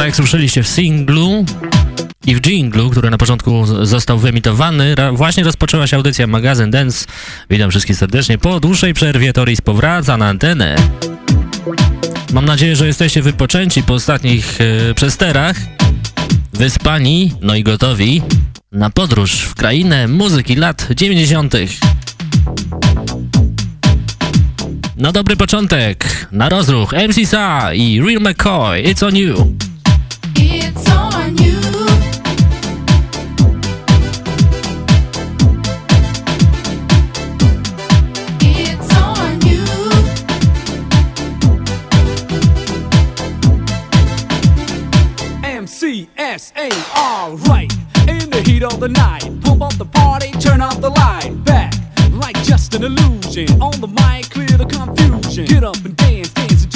Tak jak słyszeliście w singlu i w jinglu, który na początku został wyemitowany, właśnie rozpoczęła się audycja magazyn Dance. Witam wszystkich serdecznie. Po dłuższej przerwie Toris powraca na antenę. Mam nadzieję, że jesteście wypoczęci po ostatnich yy, przesterach, wyspani, no i gotowi na podróż w krainę muzyki lat 90. Na dobry początek, na rozruch MC Sa i Real McCoy, It's on You. On the mic, clear the confusion. Get up and dance,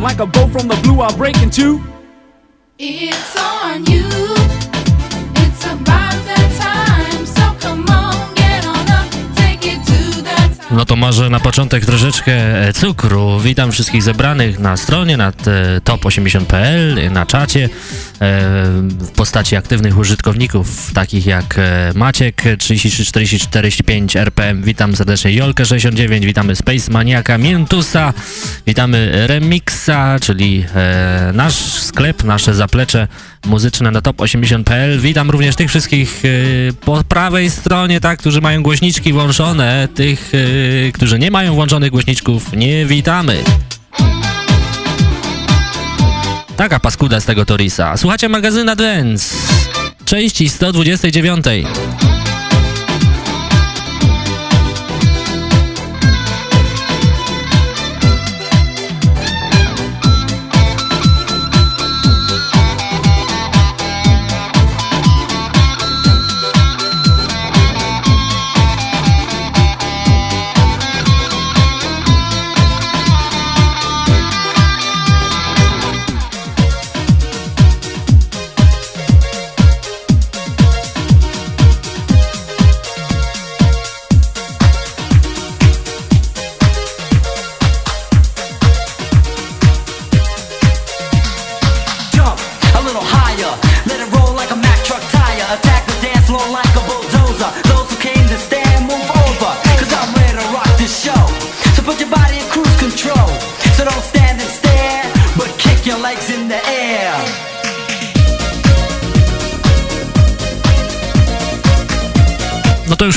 Jam. Like a bow from the blue, I'll break into. It's on you. It's about that time. So come on, get on up, take it to that time. No to może na początek troszeczkę cukru. Witam wszystkich zebranych na stronie, na top80.pl, na czacie, w postaci aktywnych użytkowników, takich jak Maciek 334045 RPM. Witam serdecznie Jolkę 69, witamy Space Maniaka, Mientusa, witamy Remixa, czyli nasz sklep, nasze zaplecze muzyczne na top80.pl. Witam również tych wszystkich po prawej stronie, tak, którzy mają głośniczki włączone, tych, którzy nie mają włączonych głośniczków, nie witamy. Taka paskuda z tego Torisa. Słuchacie magazyna Dance, części 129.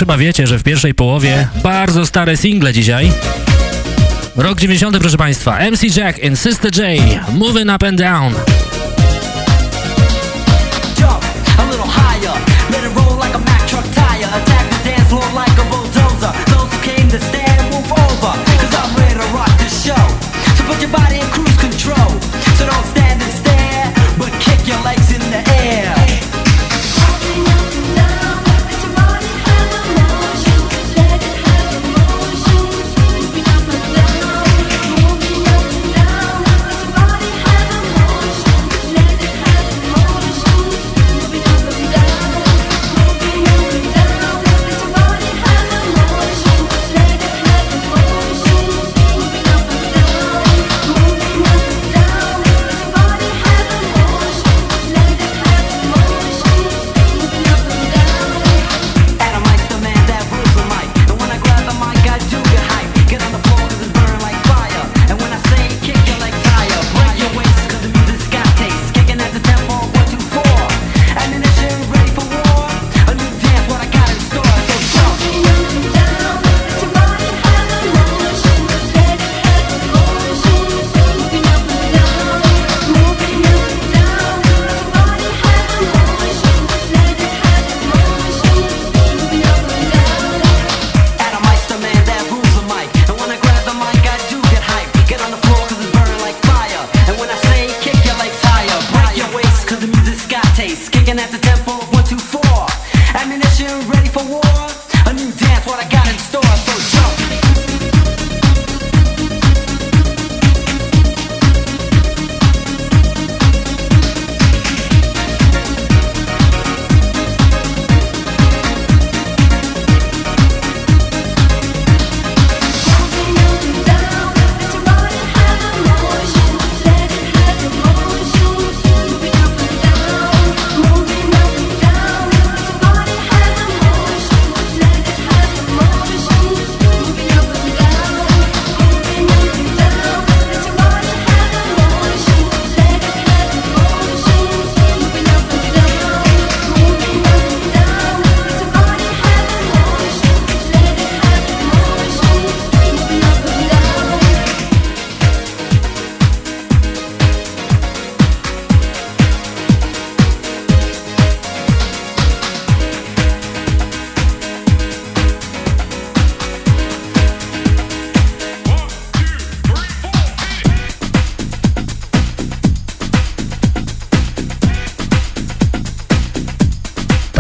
chyba wiecie, że w pierwszej połowie bardzo stare single dzisiaj. Rok 90, proszę Państwa. MC Jack and Sister J, Moving Up and Down.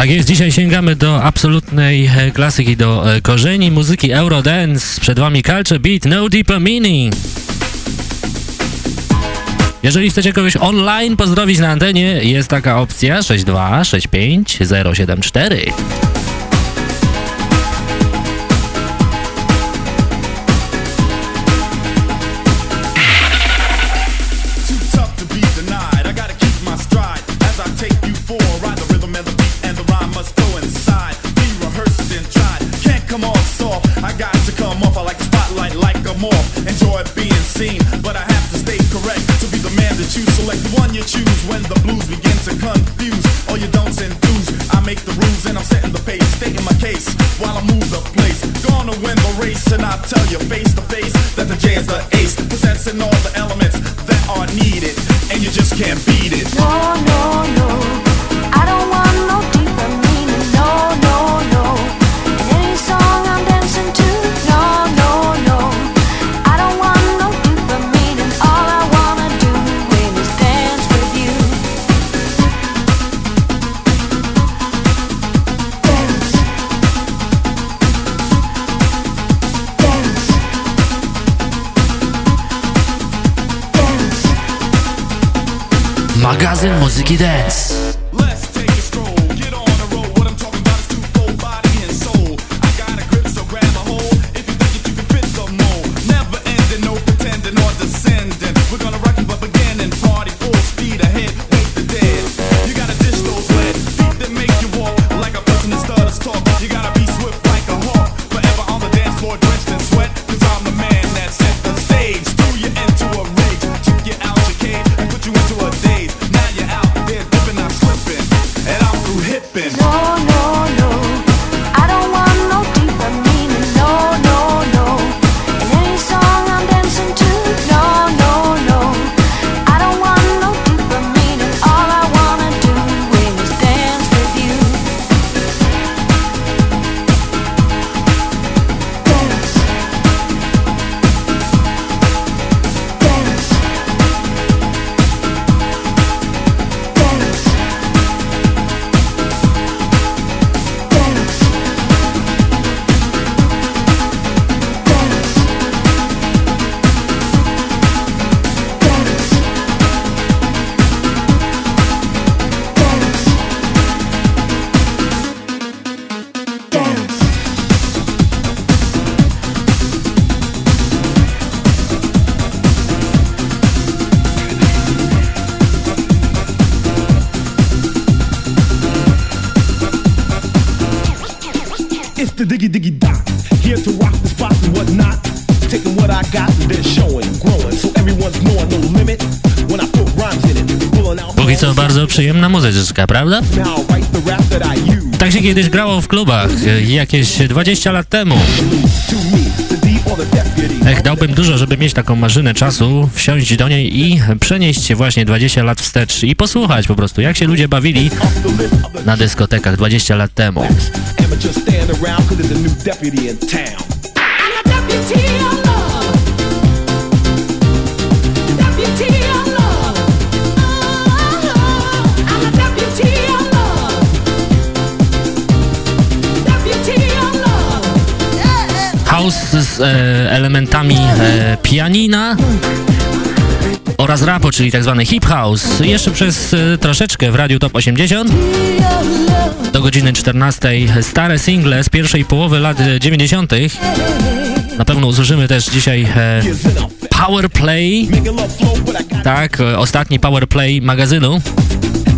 Tak jest, dzisiaj sięgamy do absolutnej e, klasyki, do e, korzeni muzyki Eurodance. Przed Wami Culture Beat No Deeper Meaning. Jeżeli chcecie kogoś online pozdrowić na antenie, jest taka opcja 6265074. friends, but You gotta muzyczka, prawda? Tak się kiedyś grało w klubach, e, jakieś 20 lat temu. Ech, dałbym dużo, żeby mieć taką maszynę czasu, wsiąść do niej i przenieść się właśnie 20 lat wstecz i posłuchać po prostu, jak się ludzie bawili na dyskotekach 20 lat temu. I'm a house z e, elementami e, pianina oraz rapu, czyli tak zwany hip house. Jeszcze przez e, troszeczkę w Radiu Top 80 do godziny 14 stare single z pierwszej połowy lat 90. Na pewno usłyszymy też dzisiaj e, Power Play, tak, ostatni Power Play magazynu.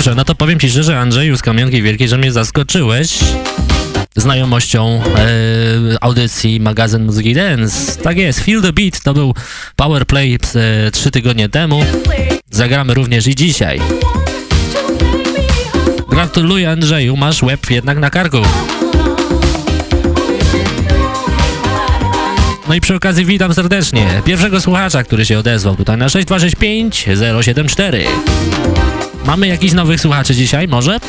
kurczę, no to powiem ci szczerze, Andrzeju z Kamionki Wielkiej, że mnie zaskoczyłeś znajomością e, audycji magazyn Muzyki Dance. Tak jest, Feel the Beat to był Powerplay e, trzy tygodnie temu. Zagramy również i dzisiaj. Gratuluję Andrzeju, masz łeb jednak na karku. No i przy okazji witam serdecznie pierwszego słuchacza, który się odezwał tutaj na 6265 074. Mamy jakichś nowych słuchaczy dzisiaj, może?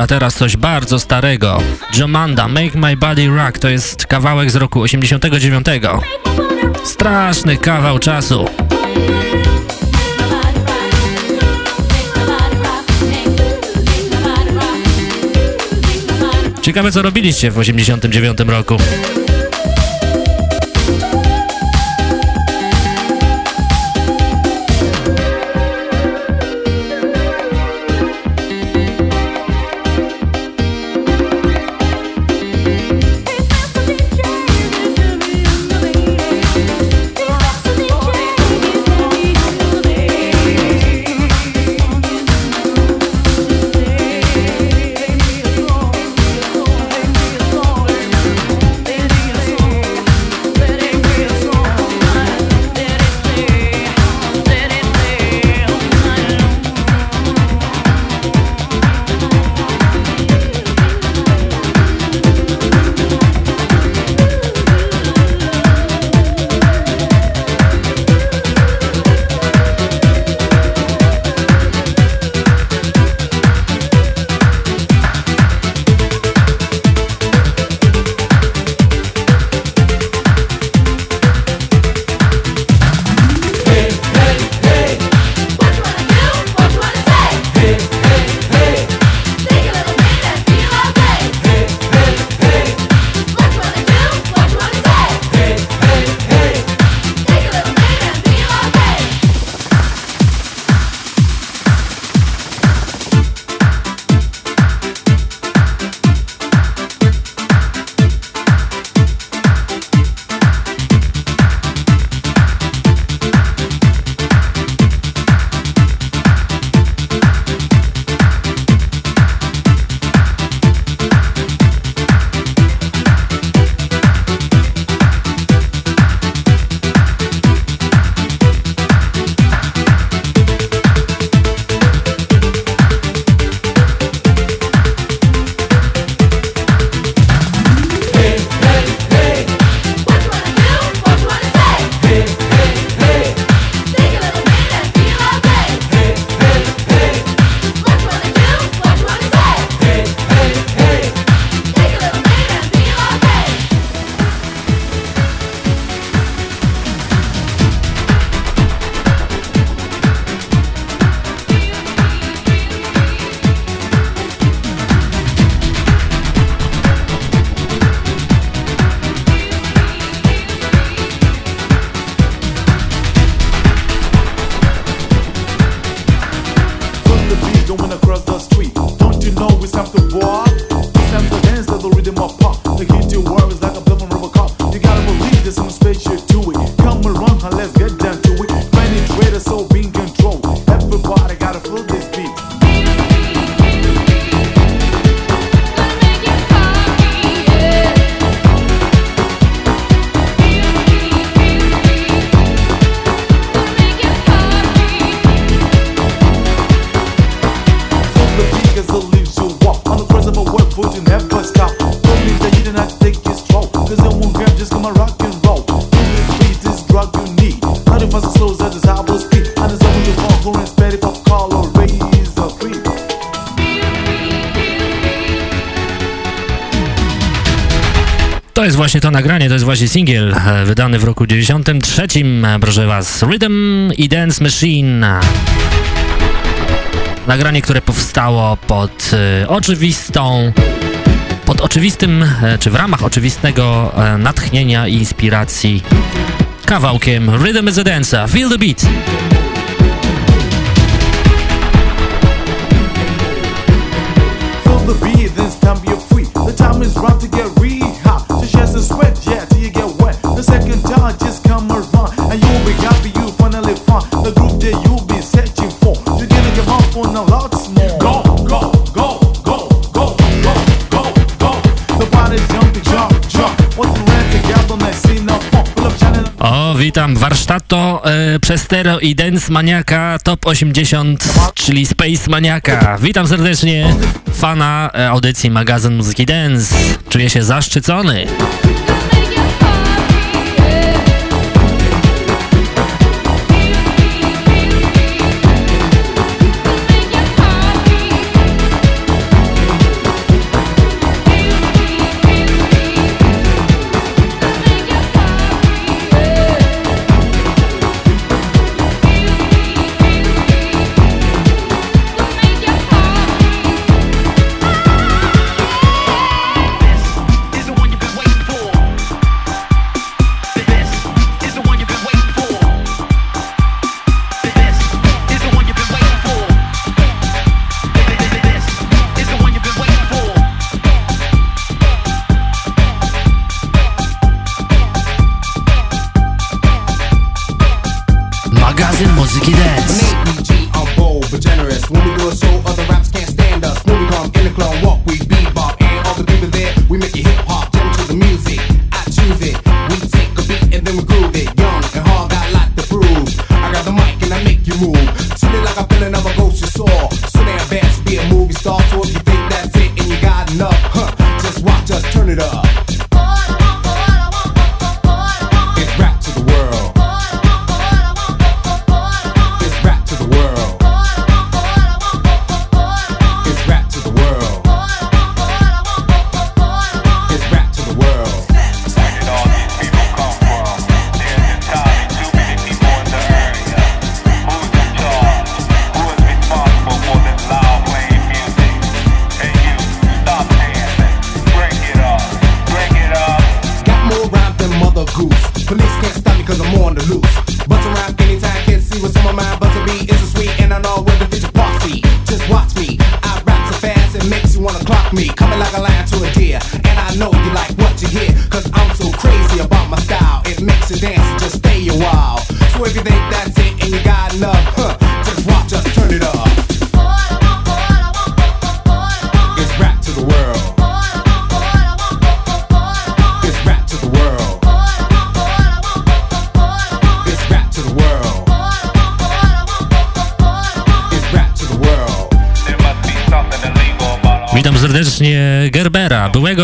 A teraz coś bardzo starego. Jomanda, Make My Body Rock to jest kawałek z roku 89. Straszny kawał czasu. Ciekawe co robiliście w 89 roku. To jest właśnie to nagranie, to jest właśnie singiel e, wydany w roku 93, e, proszę was, Rhythm i Dance Machine. Nagranie, które powstało pod e, oczywistą, pod oczywistym, czy w ramach oczywistego e, natchnienia i inspiracji kawałkiem Rhythm is a Dancer, Feel the Beat. Feel the beat, this time you're free. The time is right to get shed some sweat, yeah, till you get wet. The second time just come around, and you'll be happy you finally found the group that you'll be searching for. You're gonna get off on a lot O, witam, warsztato e, Przestero i Dance Maniaka Top 80, czyli Space Maniaka. Witam serdecznie fana e, audycji magazyn Muzyki Dance. Czuję się zaszczycony.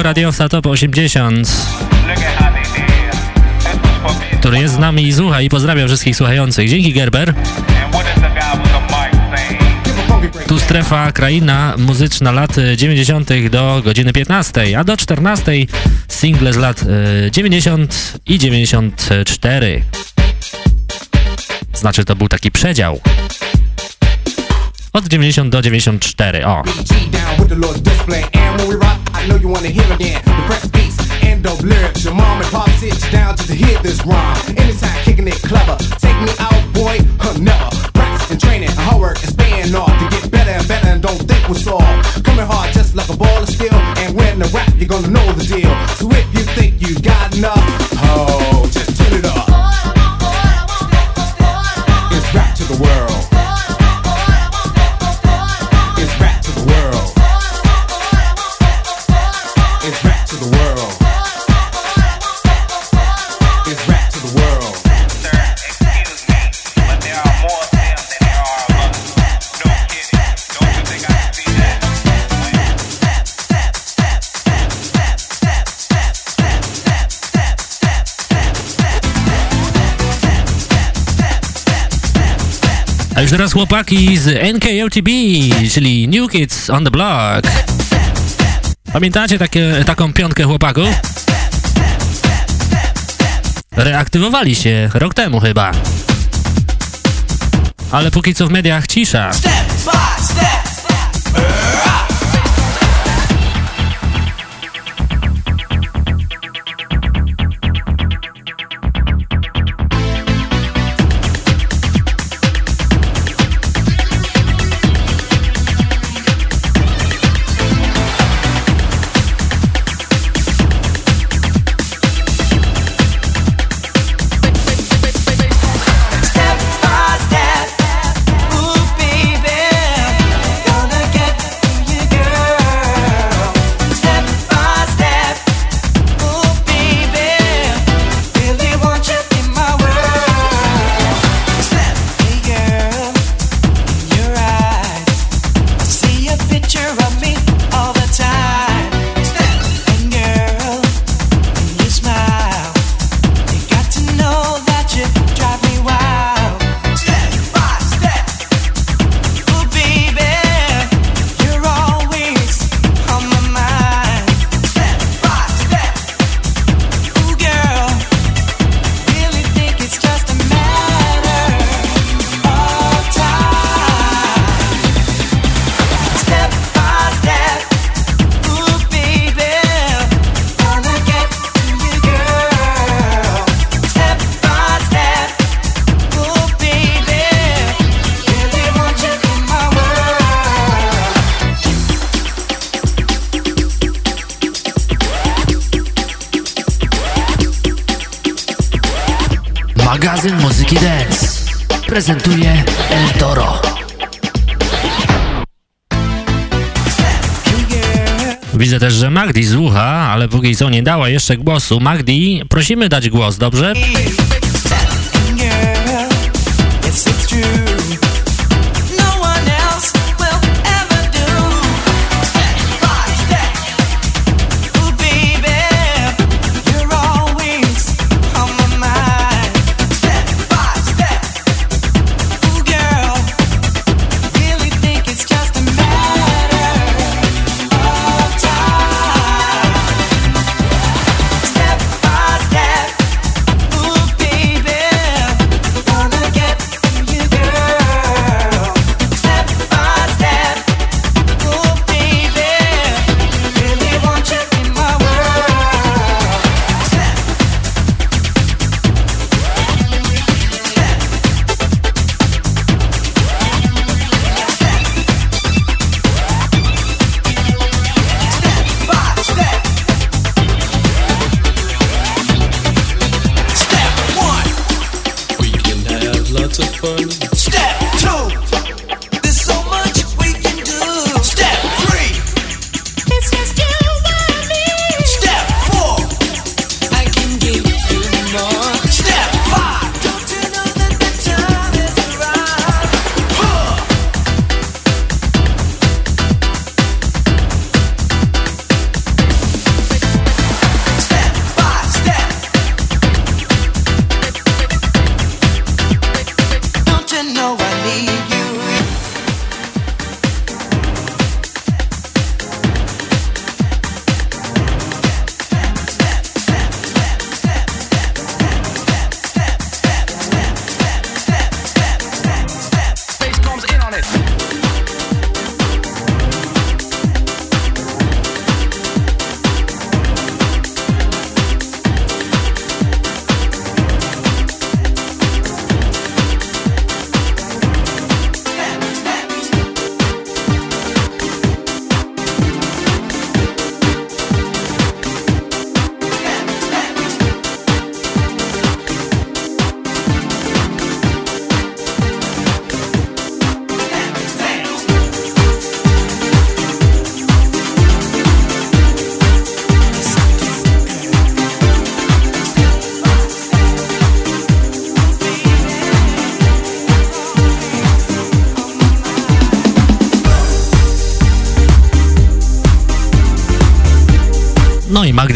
Radiowca Top 80, Look at how they did. This was for me. który jest z nami i słucha i pozdrawia wszystkich słuchających. Dzięki Gerber. Tu strefa kraina muzyczna lat 90. do godziny 15, a do 14 single z lat e, 90 i 94. Znaczy to był taki przedział. Od 90 do 94, o. And it clever. Take me out, boy, huh, never. Practice and training, hard work and staying off to get better and better and don't think we're soft. Coming hard just like a ball of steel. And when the rap, you're gonna know the deal. So if you think you got enough, oh, just A już teraz chłopaki z NKOTB, czyli New Kids on the Block. Pamiętacie takie, taką piątkę chłopaków? Reaktywowali się rok temu chyba. Ale póki co w mediach cisza. Step by step. Magdi słucha, Lucha, ale póki co nie dała jeszcze głosu. Magdi, prosimy dać głos, dobrze?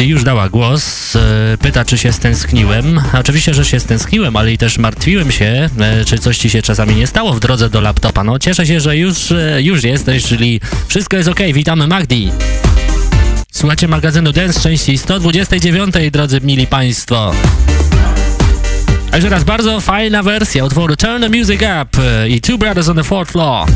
Ashley już dała głos, e, pyta czy się stęskniłem. Oczywiście, że się stęskniłem, ale i też martwiłem się, e, czy coś ci się czasami nie stało w drodze do laptopa. No cieszę się, że już, e, już jesteś, czyli wszystko jest ok. Witamy Magdi. Słuchajcie magazynu Dance części 129, drodzy mili państwo. A jeszcze raz bardzo fajna wersja utworu Turn the Music Up i Two Brothers on the Fourth Floor.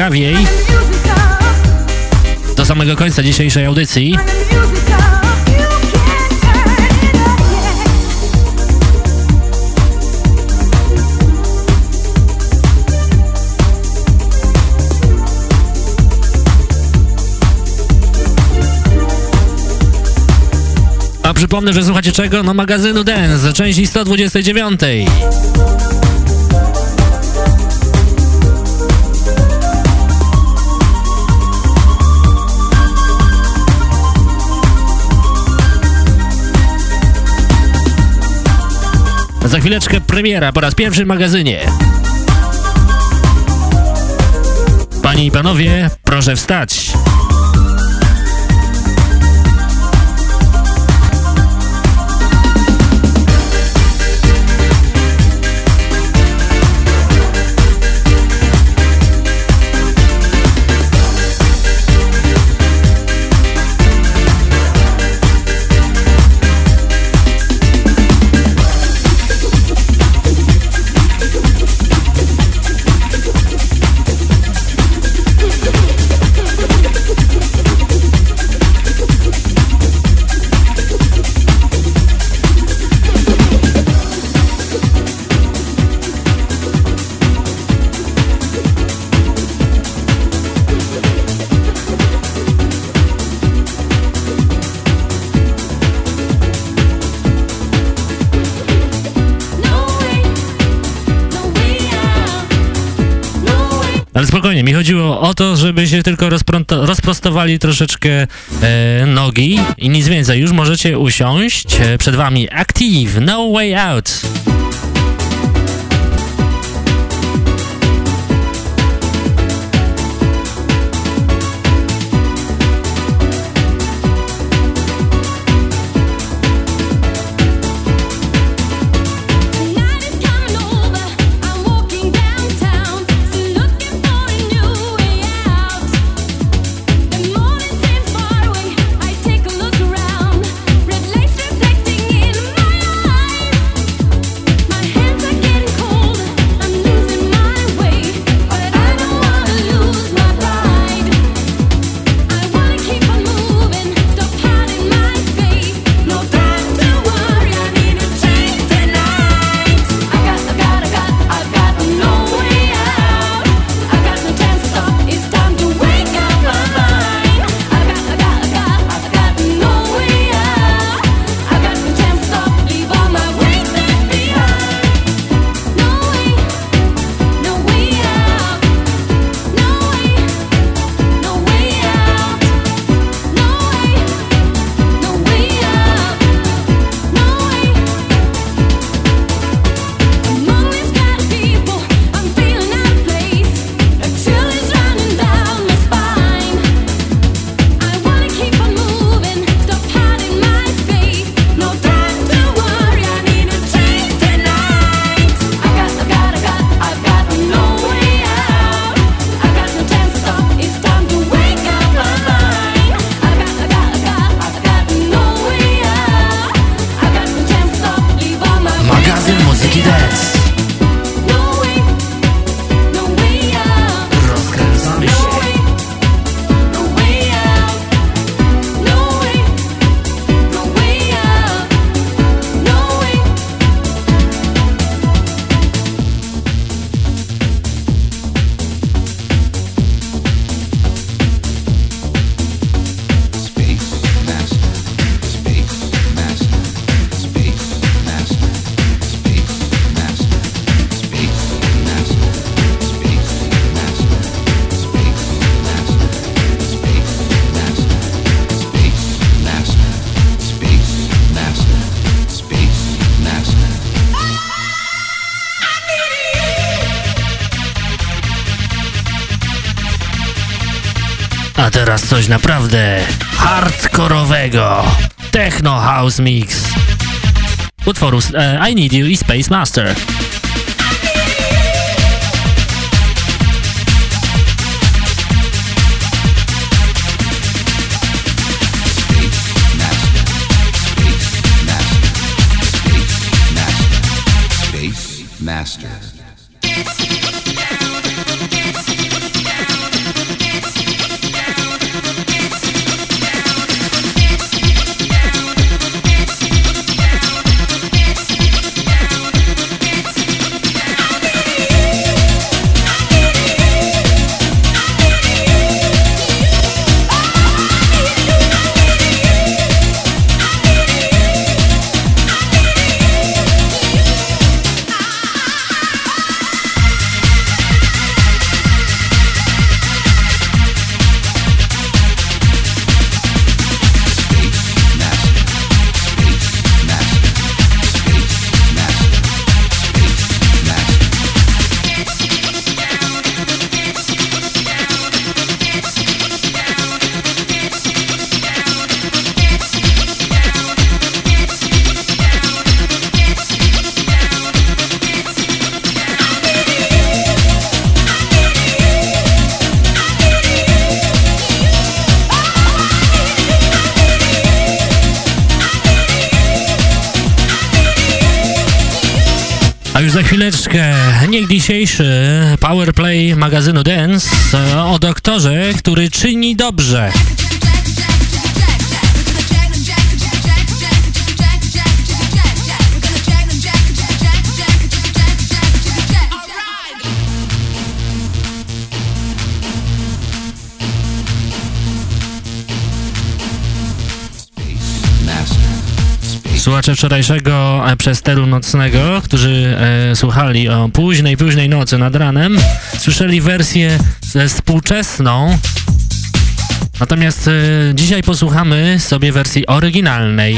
ciekawiej do samego końca dzisiejszej audycji. A przypomnę, że słuchacie czego? No magazynu Dance, części 129. chwileczkę premiera po raz pierwszy w magazynie. Panie i panowie, proszę wstać. spokojnie. Mi chodziło o to, żeby się tylko rozprostowali troszeczkę e, nogi i nic więcej. Już możecie usiąść. E, przed wami Active, No Way Out. Teraz coś naprawdę hardkorowego. Techno House Mix. Utworu e, I Need You i Space Master. Dzisiejszy Powerplay magazynu Dance e, o doktorze, który czyni dobrze. Słuchacze wczorajszego e, przesteru nocnego, którzy e, słuchali o późnej, późnej nocy nad ranem, słyszeli wersję ze współczesną. Natomiast e, dzisiaj posłuchamy sobie wersji oryginalnej.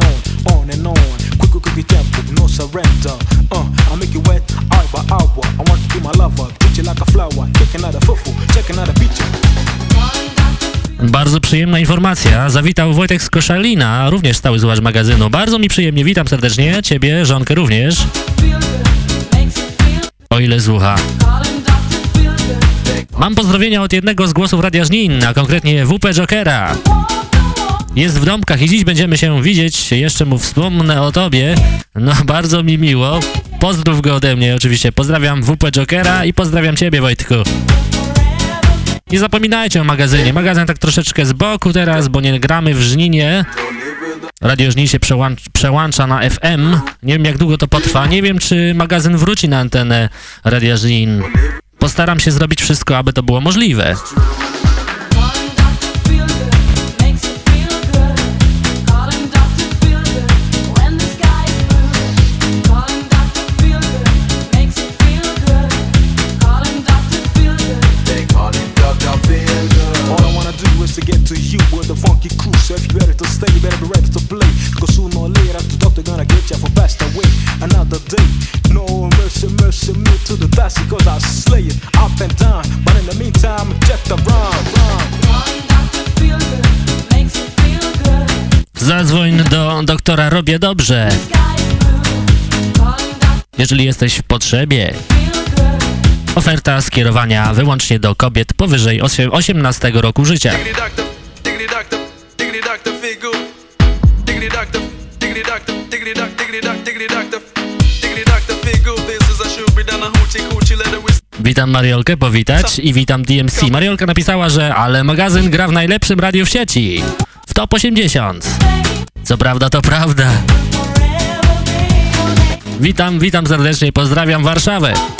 Going on, on and on. Quick, quick, quick tempo, no surrender. Uh, I make you wet, hour by hour. I want to be my lover, treat you like a flower. Kicking out a fufu, checking out a picture. Bardzo przyjemna informacja. Zawitał Wojtek z Koszalina, również stały słuchacz magazynu. Bardzo mi przyjemnie, witam serdecznie. Ciebie, żonkę również. O ile słucha. Mam pozdrowienia od jednego z głosów Radia Żnin, a konkretnie WP Jokera. Jest w domkach i dziś będziemy się widzieć. Jeszcze mu wspomnę o tobie. No, bardzo mi miło. Pozdrów go ode mnie, oczywiście. Pozdrawiam WP Jokera i pozdrawiam ciebie, Wojtku. Nie zapominajcie o magazynie. Magazyn tak troszeczkę z boku teraz, bo nie gramy w Żninie. Radio Żnin się przełącz, przełącza na FM. Nie wiem jak długo to potrwa. Nie wiem czy magazyn wróci na antenę Radia Żnin. Postaram się zrobić wszystko, aby to było możliwe. Me to the task, cause I slay it up and down. But in the meantime, check the run, run. Zadzwoń do doktora Robię Dobrze. Jeżeli jesteś w potrzebie. Oferta skierowania wyłącznie do kobiet powyżej osie- 18 roku życia. Diggity doctor, diggity doctor, diggity doctor, Witam Mariolkę, powitać i witam DMC. Mariolka napisała, że ale magazyn gra w najlepszym radiu w sieci. W top 80. Co prawda, to prawda. Witam, witam serdecznie, pozdrawiam Warszawę.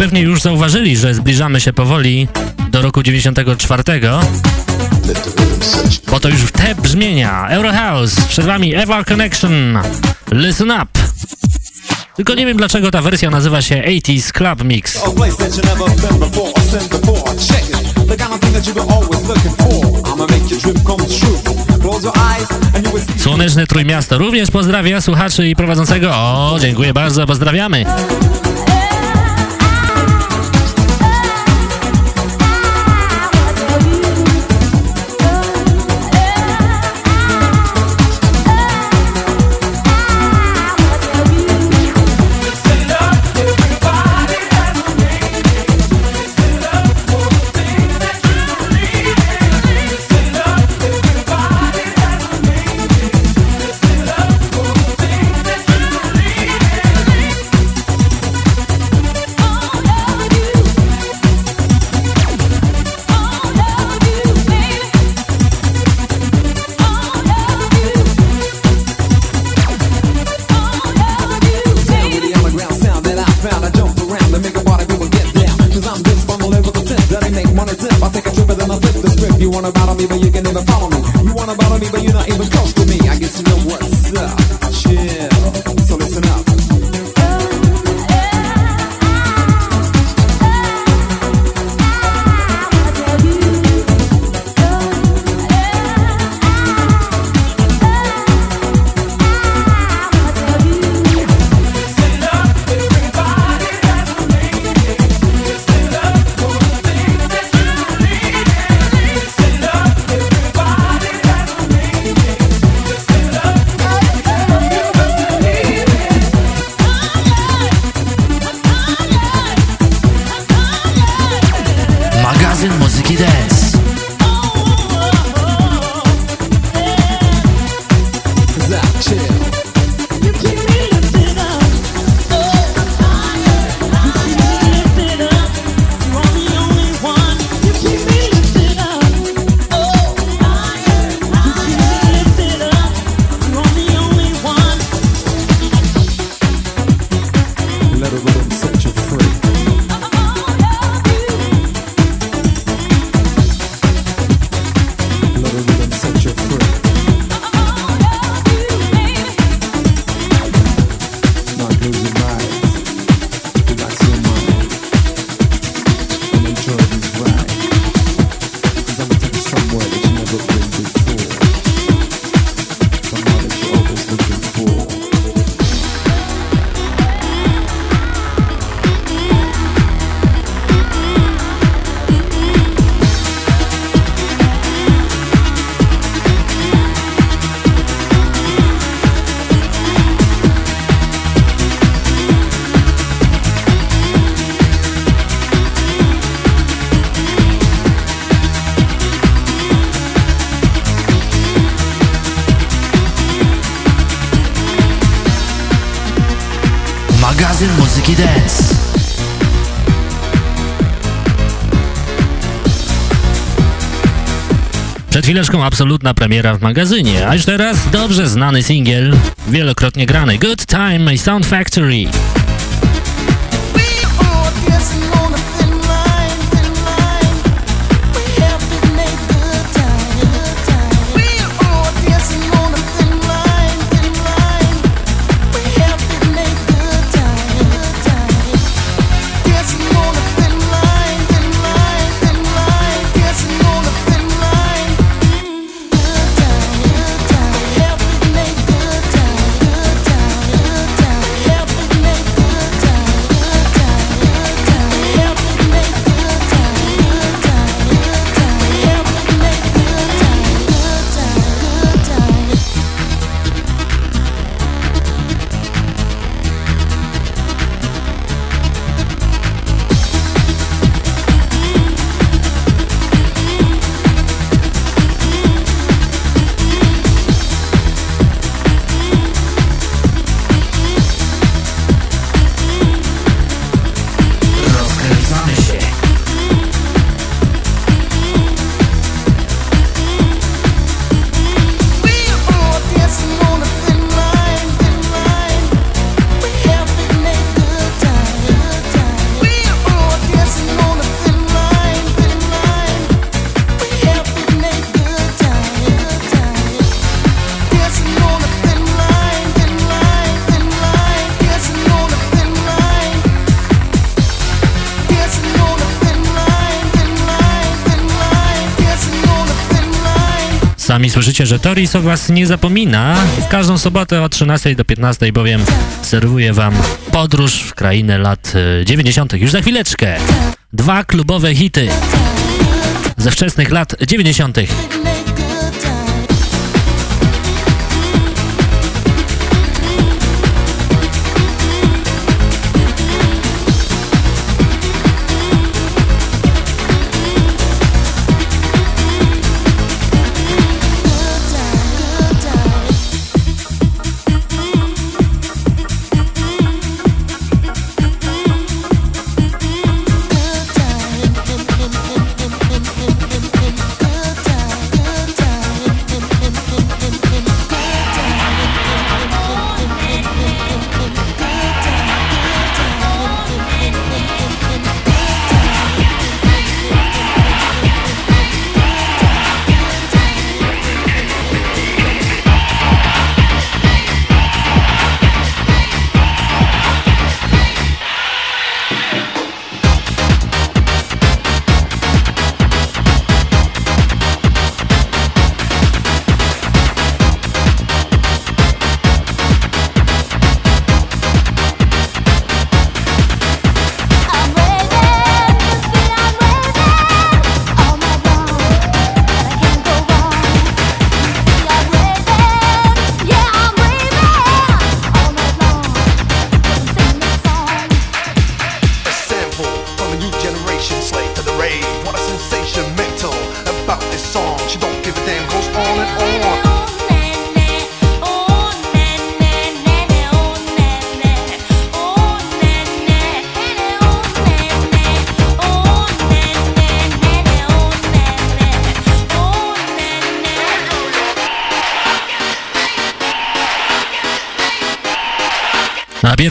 Pewnie już zauważyli, że zbliżamy się powoli do roku 94, bo to już w te brzmienia. Eurohouse, przed wami Ever Connection, Listen Up. Tylko nie wiem dlaczego ta wersja nazywa się 80s Club Mix. Słoneczne Trójmiasto również pozdrawia słuchaczy i prowadzącego. O, dziękuję bardzo, pozdrawiamy. Chwileczką absolutna premiera w magazynie, a już teraz dobrze znany singiel, wielokrotnie grany Good Time Sound Factory. Sami słyszycie, że Toris o was nie zapomina. W każdą sobotę od 13 do 15 bowiem serwuję wam podróż w krainę lat e, 90. Już za chwileczkę. Dwa klubowe hity ze wczesnych lat 90.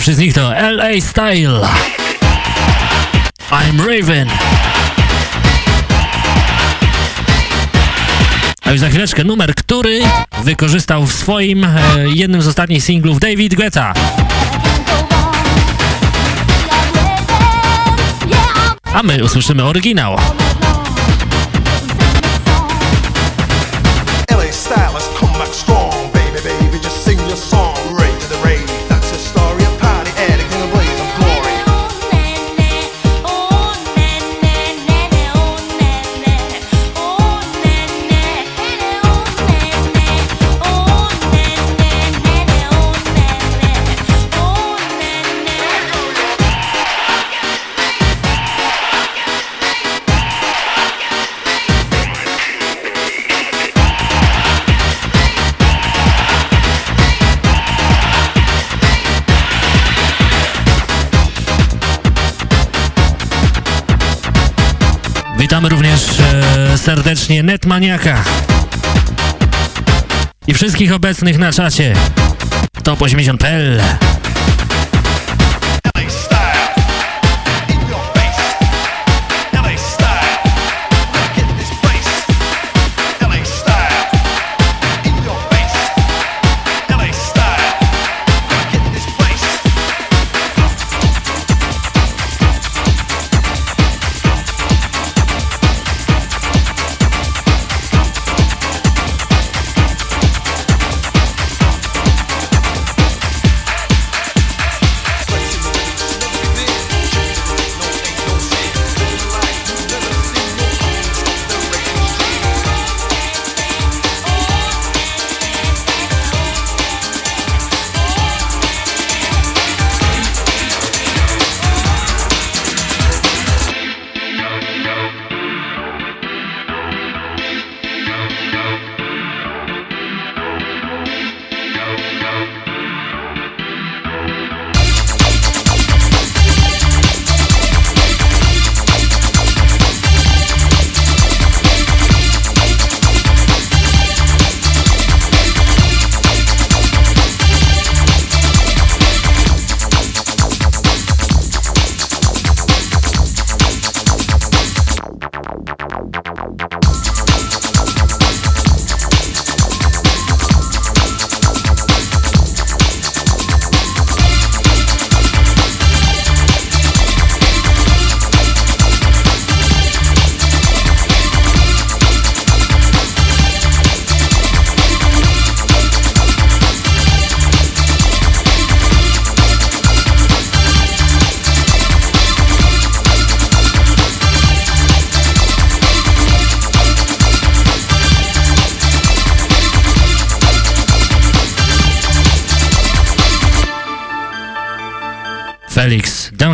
pierwszy z nich to LA Style. I'm Raven. A już za chwileczkę numer, który wykorzystał w swoim e, jednym z ostatnich singlów David Guetta. A my usłyszymy oryginał. serdecznie Netmaniaka i wszystkich obecnych na czacie. Top80.pl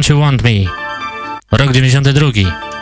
Don't You Want Me, rok 92.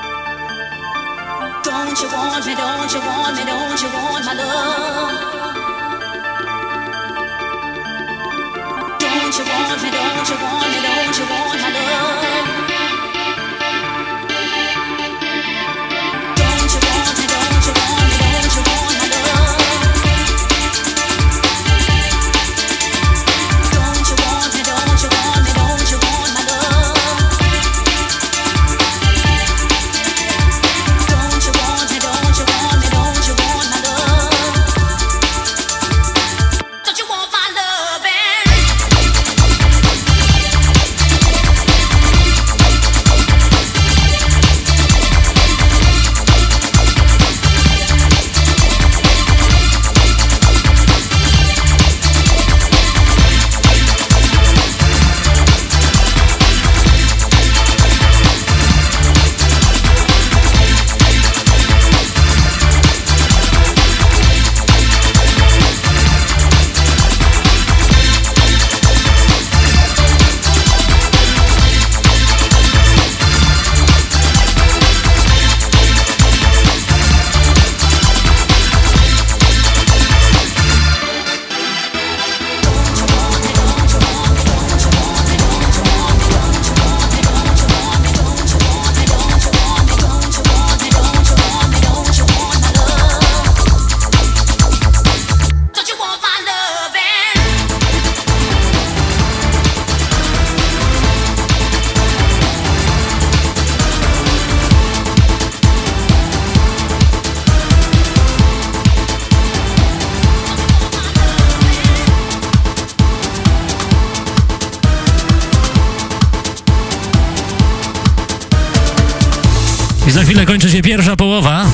kończy się pierwsza połowa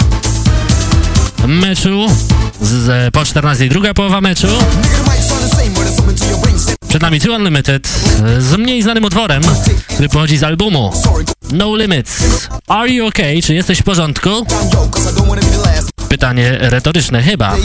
meczu, z, e, po 14 druga połowa meczu. Przed nami Two Unlimited e, z mniej znanym utworem, który pochodzi z albumu No Limits. Are you okay? Czy jesteś w porządku? Pytanie retoryczne chyba.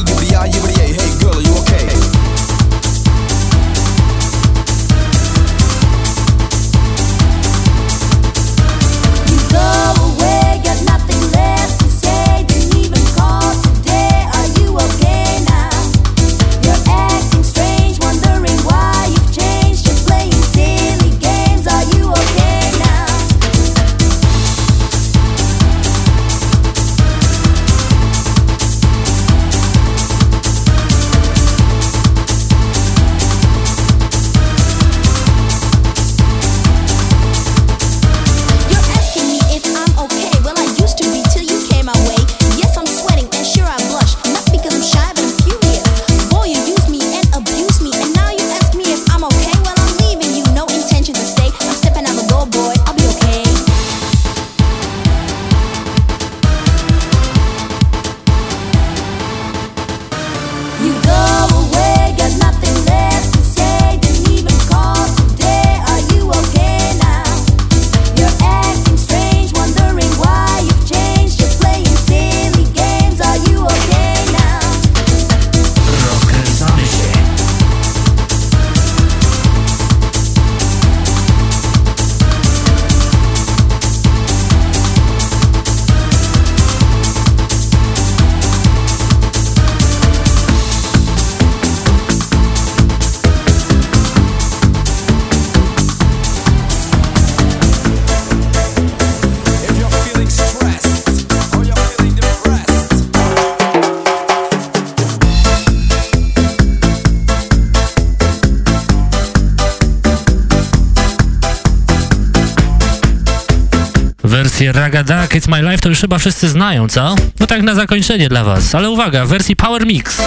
Wersję Raga Duck It's My Life to już chyba wszyscy znają, co? No tak na zakończenie dla was, ale uwaga, w wersji Power Mix.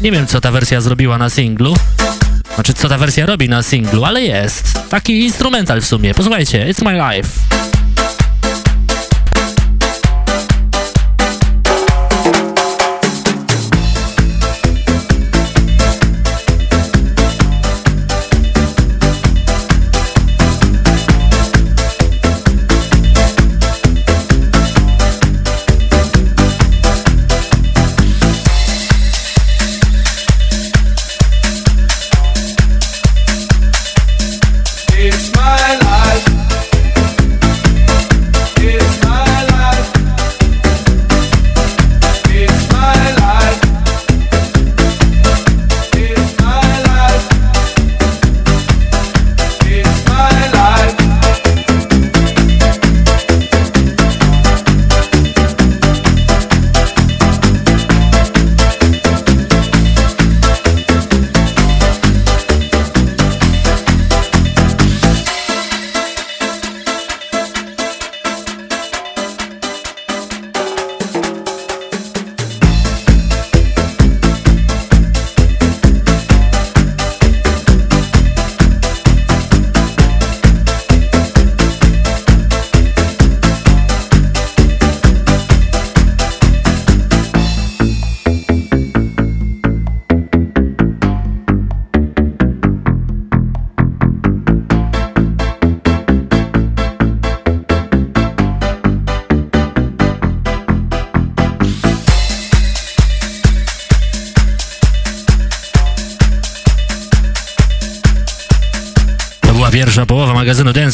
Nie wiem, co ta wersja zrobiła na singlu. Znaczy, co ta wersja robi na singlu, ale jest. Taki instrumental w sumie. Posłuchajcie, It's My Life.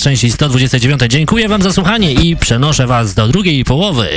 Części 129. Dziękuję wam za słuchanie i przenoszę was do drugiej połowy.